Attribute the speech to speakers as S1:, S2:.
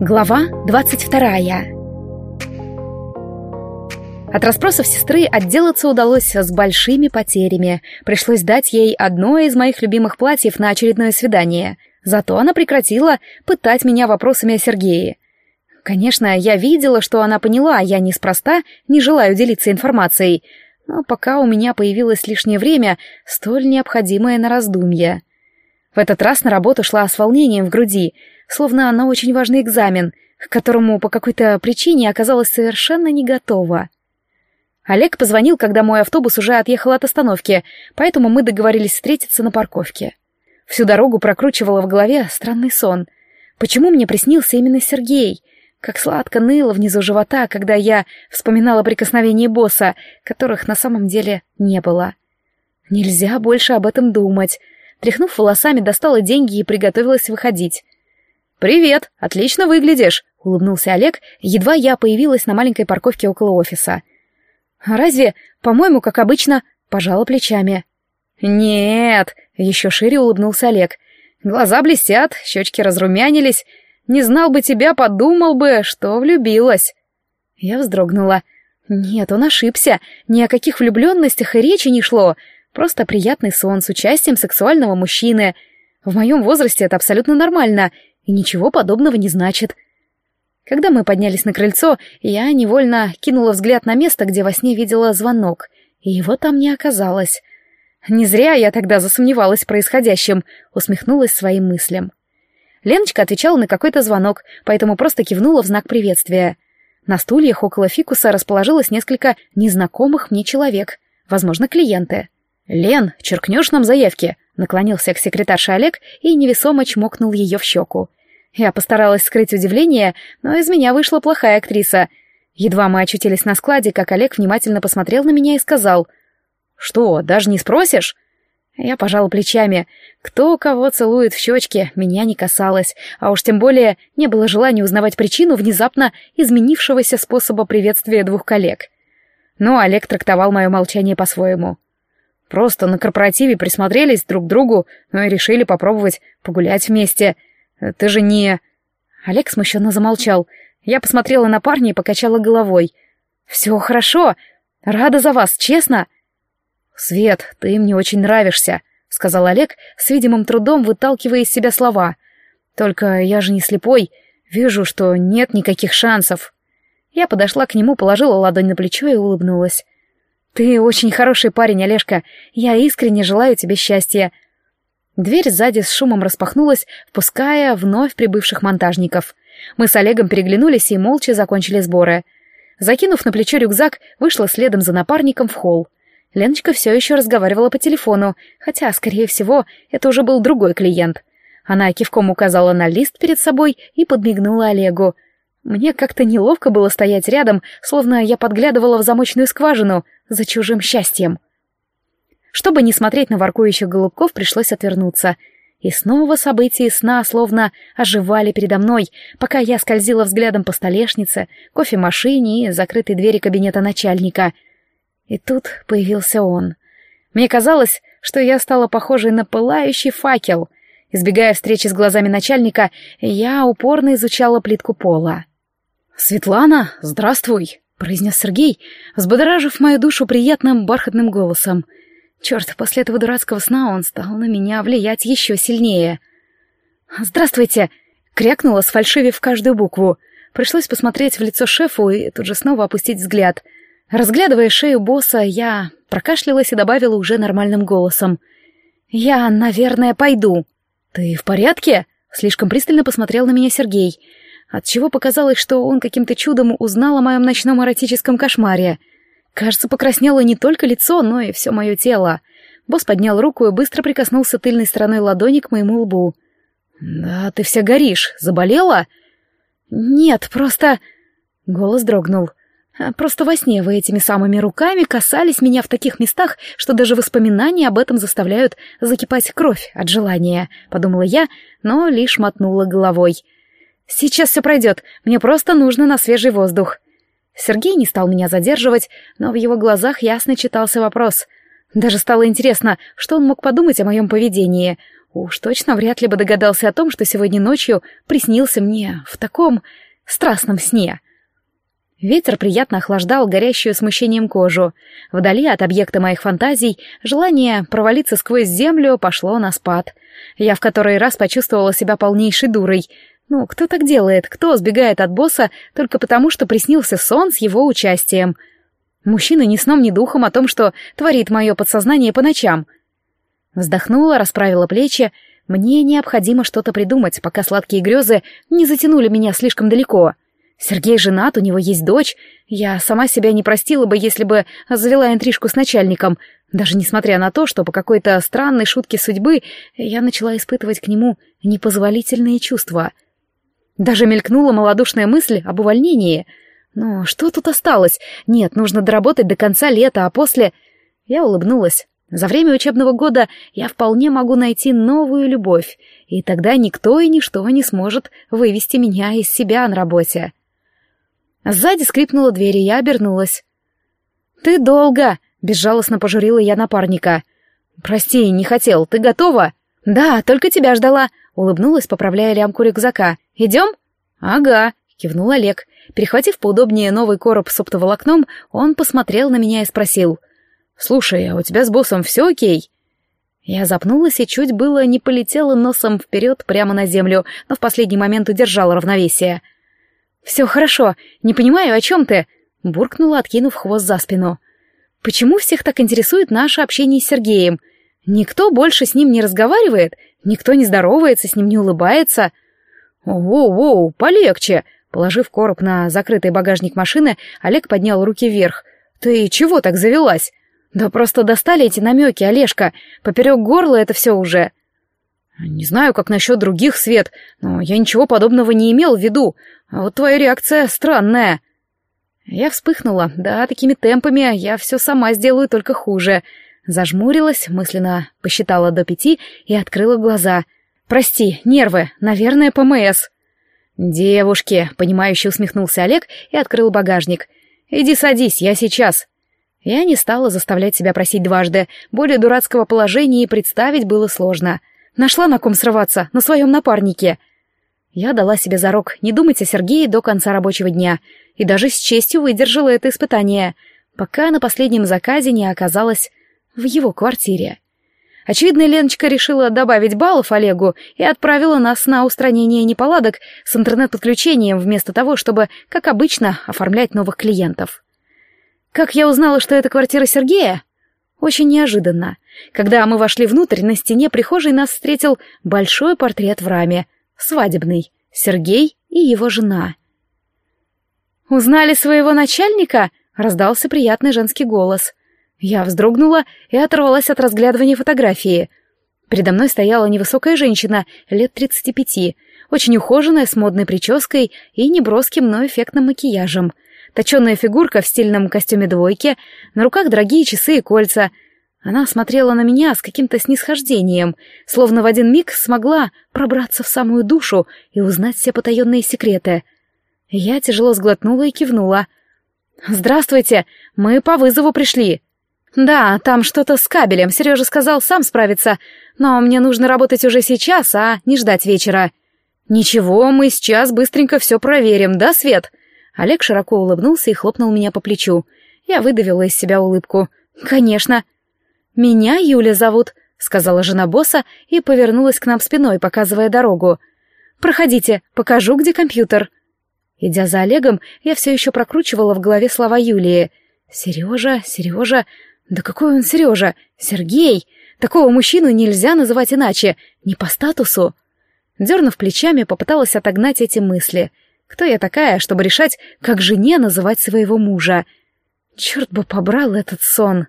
S1: Глава 22 От расспросов сестры отделаться удалось с большими потерями. Пришлось дать ей одно из моих любимых платьев на очередное свидание. Зато она прекратила пытать меня вопросами о Сергее. Конечно, я видела, что она поняла, я неспроста не желаю делиться информацией, но пока у меня появилось лишнее время, столь необходимое на раздумье. В этот раз на работу шла с волнением в груди, словно на очень важный экзамен, к которому по какой-то причине оказалась совершенно не готова. Олег позвонил, когда мой автобус уже отъехал от остановки, поэтому мы договорились встретиться на парковке. Всю дорогу прокручивала в голове странный сон. Почему мне приснился именно Сергей? Как сладко ныло внизу живота, когда я вспоминала прикосновения босса, которых на самом деле не было. Нельзя больше об этом думать. Тряхнув волосами, достала деньги и приготовилась выходить. «Привет! Отлично выглядишь!» — улыбнулся Олег, едва я появилась на маленькой парковке около офиса. «Разве? По-моему, как обычно...» — пожала плечами. «Нет!» — еще шире улыбнулся Олег. «Глаза блестят, щечки разрумянились. Не знал бы тебя, подумал бы, что влюбилась». Я вздрогнула. «Нет, он ошибся. Ни о каких влюбленностях и речи не шло. Просто приятный сон с участием сексуального мужчины. В моем возрасте это абсолютно нормально, и ничего подобного не значит. Когда мы поднялись на крыльцо, я невольно кинула взгляд на место, где во сне видела звонок, и его там не оказалось. Не зря я тогда засомневалась в происходящем, усмехнулась своим мыслям. Леночка отвечала на какой-то звонок, поэтому просто кивнула в знак приветствия. На стульях около фикуса расположилось несколько незнакомых мне человек, возможно, клиенты. «Лен, черкнешь нам заявки?» Наклонился к секретарше Олег и невесомо чмокнул ее в щеку. Я постаралась скрыть удивление, но из меня вышла плохая актриса. Едва мы очутились на складе, как Олег внимательно посмотрел на меня и сказал. «Что, даже не спросишь?» Я пожала плечами. Кто кого целует в щечки, меня не касалось, а уж тем более не было желания узнавать причину внезапно изменившегося способа приветствия двух коллег. Но Олег трактовал мое молчание по-своему. Просто на корпоративе присмотрелись друг к другу, ну и решили попробовать погулять вместе. Ты же не...» Олег смущенно замолчал. Я посмотрела на парня и покачала головой. «Все хорошо. Рада за вас, честно». «Свет, ты мне очень нравишься», — сказал Олег, с видимым трудом выталкивая из себя слова. «Только я же не слепой. Вижу, что нет никаких шансов». Я подошла к нему, положила ладонь на плечо и улыбнулась. «Ты очень хороший парень, Олежка. Я искренне желаю тебе счастья». Дверь сзади с шумом распахнулась, впуская вновь прибывших монтажников. Мы с Олегом переглянулись и молча закончили сборы. Закинув на плечо рюкзак, вышла следом за напарником в холл. Леночка все еще разговаривала по телефону, хотя, скорее всего, это уже был другой клиент. Она кивком указала на лист перед собой и подмигнула Олегу — мне как-то неловко было стоять рядом, словно я подглядывала в замочную скважину за чужим счастьем. Чтобы не смотреть на воркующих голубков, пришлось отвернуться. И снова события сна словно оживали передо мной, пока я скользила взглядом по столешнице, кофемашине и закрытой двери кабинета начальника. И тут появился он. Мне казалось, что я стала похожей на пылающий факел. Избегая встречи с глазами начальника, я упорно изучала плитку пола. «Светлана, здравствуй!» — произнес Сергей, взбодоражив мою душу приятным бархатным голосом. Черт, после этого дурацкого сна он стал на меня влиять еще сильнее. «Здравствуйте!» — крякнула, сфальшивив каждую букву. Пришлось посмотреть в лицо шефу и тут же снова опустить взгляд. Разглядывая шею босса, я прокашлялась и добавила уже нормальным голосом. «Я, наверное, пойду». «Ты в порядке?» — слишком пристально посмотрел на меня Сергей — отчего показалось, что он каким-то чудом узнал о моем ночном эротическом кошмаре. Кажется, покраснело не только лицо, но и все мое тело. Босс поднял руку и быстро прикоснулся тыльной стороной ладони к моему лбу. «Да, ты вся горишь. Заболела?» «Нет, просто...» Голос дрогнул. «Просто во сне вы этими самыми руками касались меня в таких местах, что даже воспоминания об этом заставляют закипать кровь от желания», — подумала я, но лишь мотнула головой. «Сейчас все пройдет, мне просто нужно на свежий воздух». Сергей не стал меня задерживать, но в его глазах ясно читался вопрос. Даже стало интересно, что он мог подумать о моем поведении. Уж точно вряд ли бы догадался о том, что сегодня ночью приснился мне в таком страстном сне. Ветер приятно охлаждал горящую смущением кожу. Вдали от объекта моих фантазий желание провалиться сквозь землю пошло на спад. Я в который раз почувствовала себя полнейшей дурой. Ну, кто так делает? Кто сбегает от босса только потому, что приснился сон с его участием? Мужчина ни сном, ни духом о том, что творит мое подсознание по ночам. Вздохнула, расправила плечи. Мне необходимо что-то придумать, пока сладкие грезы не затянули меня слишком далеко. — Сергей женат, у него есть дочь. Я сама себя не простила бы, если бы завела интрижку с начальником, даже несмотря на то, что по какой-то странной шутке судьбы я начала испытывать к нему непозволительные чувства. Даже мелькнула малодушная мысль об увольнении. Но что тут осталось? Нет, нужно доработать до конца лета, а после... Я улыбнулась. За время учебного года я вполне могу найти новую любовь, и тогда никто и ничто не сможет вывести меня из себя на работе. Сзади скрипнула дверь, и я обернулась. «Ты долго!» — безжалостно пожурила я напарника. «Прости, не хотел. Ты готова?» «Да, только тебя ждала», — улыбнулась, поправляя лямку рюкзака. «Идем?» «Ага», — кивнул Олег. Перехватив поудобнее новый короб с оптоволокном, он посмотрел на меня и спросил. «Слушай, а у тебя с боссом все окей?» Я запнулась и чуть было не полетела носом вперед прямо на землю, но в последний момент удержала равновесие. «Все хорошо, не понимаю, о чем ты?» — буркнула, откинув хвост за спину. «Почему всех так интересует наше общение с Сергеем? Никто больше с ним не разговаривает, никто не здоровается, с ним не улыбается». «Воу-воу, полегче!» Положив короб на закрытый багажник машины, Олег поднял руки вверх. «Ты чего так завелась?» «Да просто достали эти намеки, Олежка. Поперек горла это все уже». «Не знаю, как насчет других, Свет, но я ничего подобного не имел в виду. А вот твоя реакция странная». Я вспыхнула. Да, такими темпами я все сама сделаю только хуже. Зажмурилась, мысленно посчитала до пяти и открыла глаза. «Прости, нервы, наверное, ПМС». «Девушки», — понимающе усмехнулся Олег и открыл багажник. «Иди садись, я сейчас». Я не стала заставлять себя просить дважды. Более дурацкого положения и представить было сложно. Нашла на ком срываться, на своем напарнике. Я дала себе зарок не думать о Сергее до конца рабочего дня, и даже с честью выдержала это испытание, пока на последнем заказе не оказалась в его квартире. Очевидно, Леночка решила добавить баллов Олегу и отправила нас на устранение неполадок с интернет-подключением вместо того, чтобы, как обычно, оформлять новых клиентов. Как я узнала, что это квартира Сергея? Очень неожиданно. Когда мы вошли внутрь, на стене прихожей нас встретил большой портрет в раме, свадебный, Сергей и его жена. «Узнали своего начальника?» — раздался приятный женский голос. Я вздрогнула и оторвалась от разглядывания фотографии. Передо мной стояла невысокая женщина, лет тридцати пяти, очень ухоженная, с модной прической и неброским, но эффектным макияжем — точеная фигурка в стильном костюме двойки, на руках дорогие часы и кольца. Она смотрела на меня с каким-то снисхождением, словно в один миг смогла пробраться в самую душу и узнать все потаенные секреты. Я тяжело сглотнула и кивнула. «Здравствуйте, мы по вызову пришли». «Да, там что-то с кабелем, Сережа сказал сам справиться, но мне нужно работать уже сейчас, а не ждать вечера». «Ничего, мы сейчас быстренько все проверим, да, Свет?» Олег широко улыбнулся и хлопнул меня по плечу. Я выдавила из себя улыбку. «Конечно». «Меня Юля зовут», — сказала жена босса и повернулась к нам спиной, показывая дорогу. «Проходите, покажу, где компьютер». Идя за Олегом, я все еще прокручивала в голове слова Юлии. «Сережа, Сережа... Да какой он Сережа? Сергей! Такого мужчину нельзя называть иначе, не по статусу». Дернув плечами, попыталась отогнать эти мысли — кто я такая, чтобы решать, как жене называть своего мужа? Черт бы побрал этот сон.